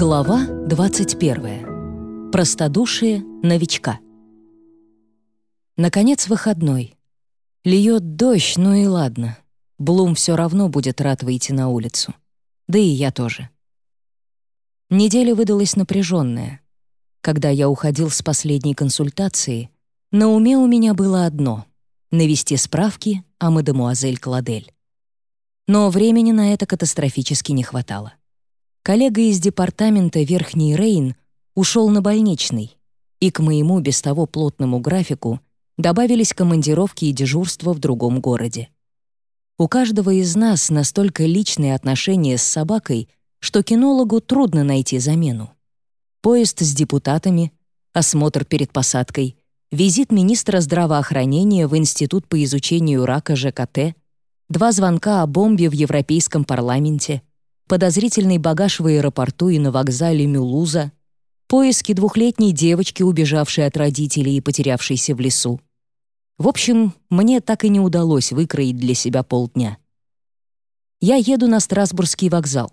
Глава 21. Простодушие новичка. Наконец выходной. Льет дождь, ну и ладно. Блум все равно будет рад выйти на улицу. Да и я тоже. Неделя выдалась напряженная. Когда я уходил с последней консультации, на уме у меня было одно — навести справки о мадемуазель Кладель. Но времени на это катастрофически не хватало. Коллега из департамента Верхний Рейн ушел на больничный, и к моему без того плотному графику добавились командировки и дежурства в другом городе. У каждого из нас настолько личные отношения с собакой, что кинологу трудно найти замену. Поезд с депутатами, осмотр перед посадкой, визит министра здравоохранения в Институт по изучению рака ЖКТ, два звонка о бомбе в Европейском парламенте — подозрительный багаж в аэропорту и на вокзале Мюлуза, поиски двухлетней девочки, убежавшей от родителей и потерявшейся в лесу. В общем, мне так и не удалось выкроить для себя полдня. Я еду на Страсбургский вокзал.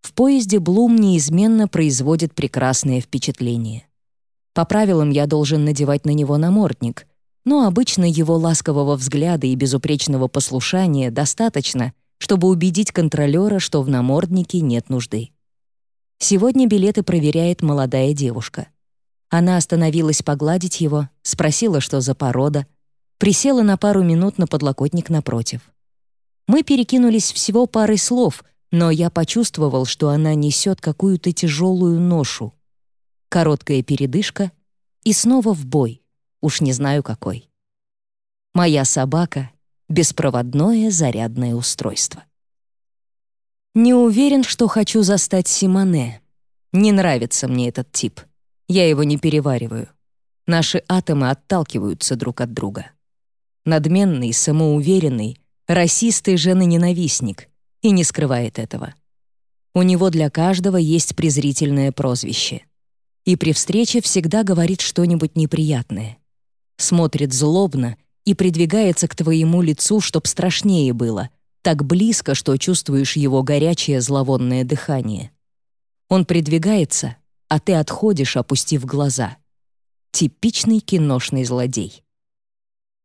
В поезде Блум неизменно производит прекрасное впечатление. По правилам я должен надевать на него намордник, но обычно его ласкового взгляда и безупречного послушания достаточно, чтобы убедить контролера, что в наморднике нет нужды. Сегодня билеты проверяет молодая девушка. Она остановилась погладить его, спросила, что за порода, присела на пару минут на подлокотник напротив. Мы перекинулись всего парой слов, но я почувствовал, что она несет какую-то тяжелую ношу. Короткая передышка и снова в бой, уж не знаю какой. Моя собака беспроводное зарядное устройство. Не уверен, что хочу застать Симоне. Не нравится мне этот тип. Я его не перевариваю. Наши атомы отталкиваются друг от друга. Надменный, самоуверенный, расист и женоненавистник, и не скрывает этого. У него для каждого есть презрительное прозвище. И при встрече всегда говорит что-нибудь неприятное. Смотрит злобно и придвигается к твоему лицу, чтоб страшнее было, так близко, что чувствуешь его горячее зловонное дыхание. Он придвигается, а ты отходишь, опустив глаза. Типичный киношный злодей.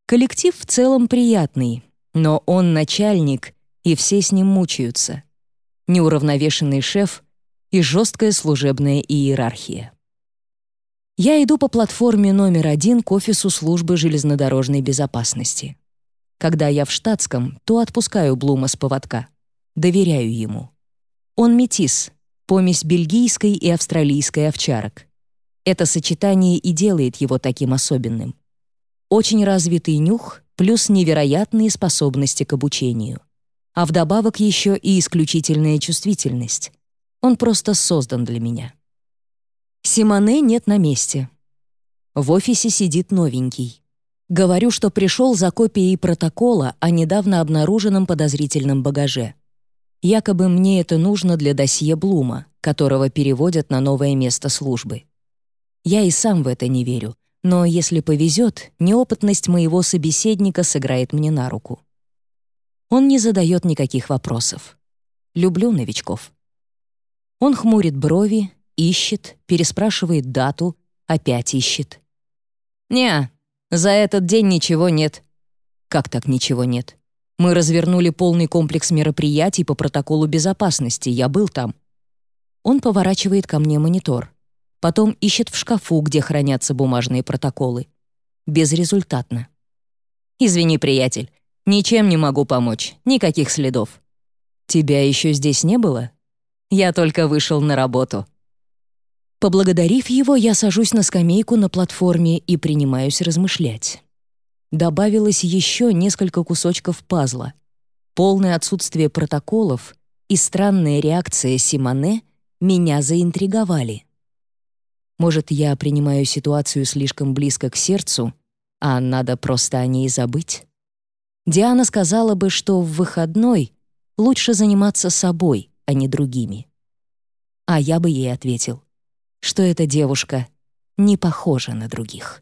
Коллектив в целом приятный, но он начальник, и все с ним мучаются. Неуравновешенный шеф и жесткая служебная иерархия. Я иду по платформе номер один к офису службы железнодорожной безопасности. Когда я в штатском, то отпускаю Блума с поводка. Доверяю ему. Он метис, помесь бельгийской и австралийской овчарок. Это сочетание и делает его таким особенным. Очень развитый нюх плюс невероятные способности к обучению. А вдобавок еще и исключительная чувствительность. Он просто создан для меня. Симоне нет на месте. В офисе сидит новенький. Говорю, что пришел за копией протокола о недавно обнаруженном подозрительном багаже. Якобы мне это нужно для досье Блума, которого переводят на новое место службы. Я и сам в это не верю, но если повезет, неопытность моего собеседника сыграет мне на руку. Он не задает никаких вопросов. Люблю новичков. Он хмурит брови, ищет, переспрашивает дату, опять ищет. «Не, за этот день ничего нет». «Как так ничего нет? Мы развернули полный комплекс мероприятий по протоколу безопасности, я был там». Он поворачивает ко мне монитор. Потом ищет в шкафу, где хранятся бумажные протоколы. Безрезультатно. «Извини, приятель, ничем не могу помочь, никаких следов». «Тебя еще здесь не было?» «Я только вышел на работу», Поблагодарив его, я сажусь на скамейку на платформе и принимаюсь размышлять. Добавилось еще несколько кусочков пазла. Полное отсутствие протоколов и странная реакция Симоне меня заинтриговали. Может, я принимаю ситуацию слишком близко к сердцу, а надо просто о ней забыть? Диана сказала бы, что в выходной лучше заниматься собой, а не другими. А я бы ей ответил что эта девушка не похожа на других.